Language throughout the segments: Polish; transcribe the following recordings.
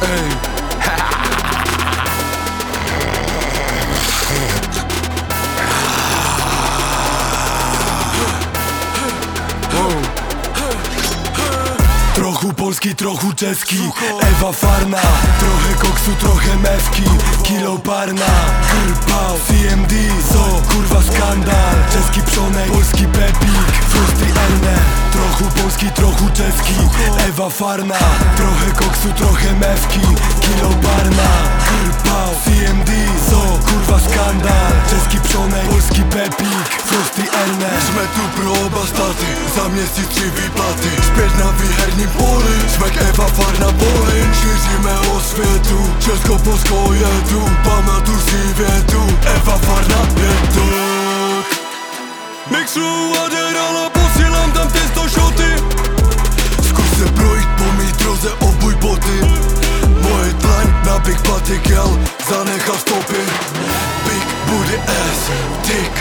Trochu polski, trochu czeski. Ewa Farna Trochę koksu, trochę mewki. Kilo parna Krpał CMD So, kurwa skandal. Czeski przonek, polski pepik. Frosty Trochu polski, trochu czeski. Ewa Farna. Trochę koksu, trochę mewki. Kilo parna Krpał CMD So, kurwa skandal? Czeski przonek, polski pepik. Frosty Erne. Jsme tu pro oba státy, za měsíc tři výplaty Zpět na výherní poli, jsme Eva Farna Polin Šíříme o světu, Česko-Polsko je big paty gel zanechal stopy. Big booty ass, dick,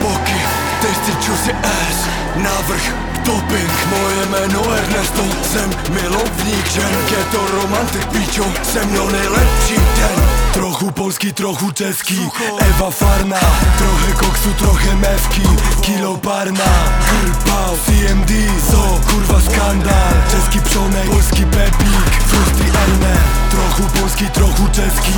boky Testy juicy ass, navrh Doping, moje jméno Ernesto. Jsem milovník žen, je to romantik píčo. Jsem měl nejlepší den. Trochu polski, trochu czeski Ewa Farna Trochę koksu, trochę mewki Kilo parna Krpał CMD So, kurwa skandal Czeski przonek, polski pepik Frosty Erne Trochu polski, trochu czeski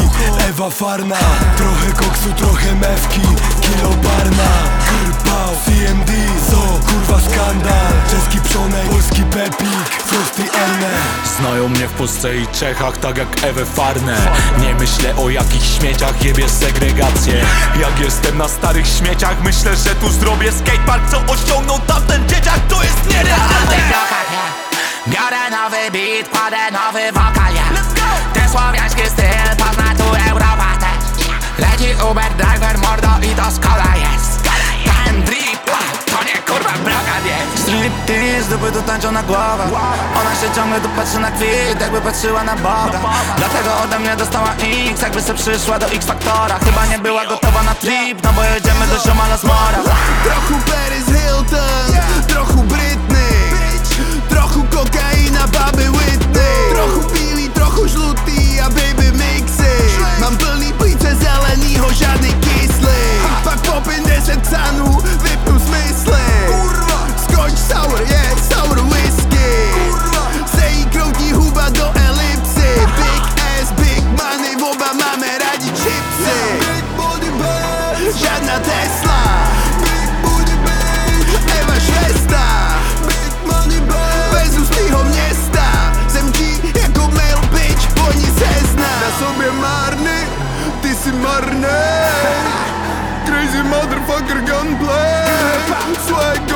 Ewa Farna. Trochę koksu, trochę mewki Kilo parna Krpał CMD So, kurwa skandal. Czeski przonek, polski pepik Frosty Erne Znają mnie w Polsce i Czechach tak jak Ewę Farnę. Nie myślę o jakichś śmieciach, jebie segregację. Jak jestem na starych śmieciach myślę, że tu zrobię skatepark Co osiągnął tamten dzieciak, to jest nierealne! Biorę nowy beat, kładę nowy wokal, słowiański styl pozna tu Europa też Leci Uber driver, mordo i to skola jest. Ten drip, to nie kurwa brokat jest. Striptease, dupy tu tańczą na głowach. Ona się ciągle tu patrzy na kwit, jakby patrzyła na Boga. Dlatego ode mnie dostała X, jakby se przyszła do X-Faktora Chyba nie była gotowa na trip, no bo jedziemy do ziomala z mora žádná Tesla. Big booty babe, Eva Švesta. Big money babe, tvýho města. Jsem ti jako mail bitch, oni se zná Na sobě marny, ty si marnej Crazy motherfucker gunplay. Swaggo,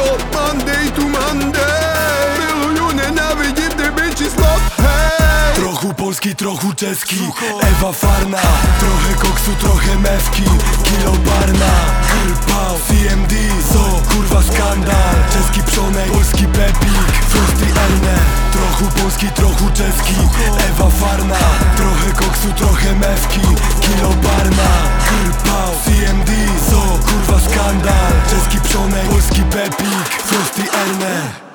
czeski Ewa Farna Trochę koksu, trochę mewki Kilo barna Krpał CMD So, kurwa skandal Czeski przonek, polski pepik Frosty Erne Trochu polski, trochu czeski Ewa Farna Trochę koksu, trochę mewki Kilo barna Krpał CMD So, kurwa skandal Czeski przonek, polski pepik Frosty Erne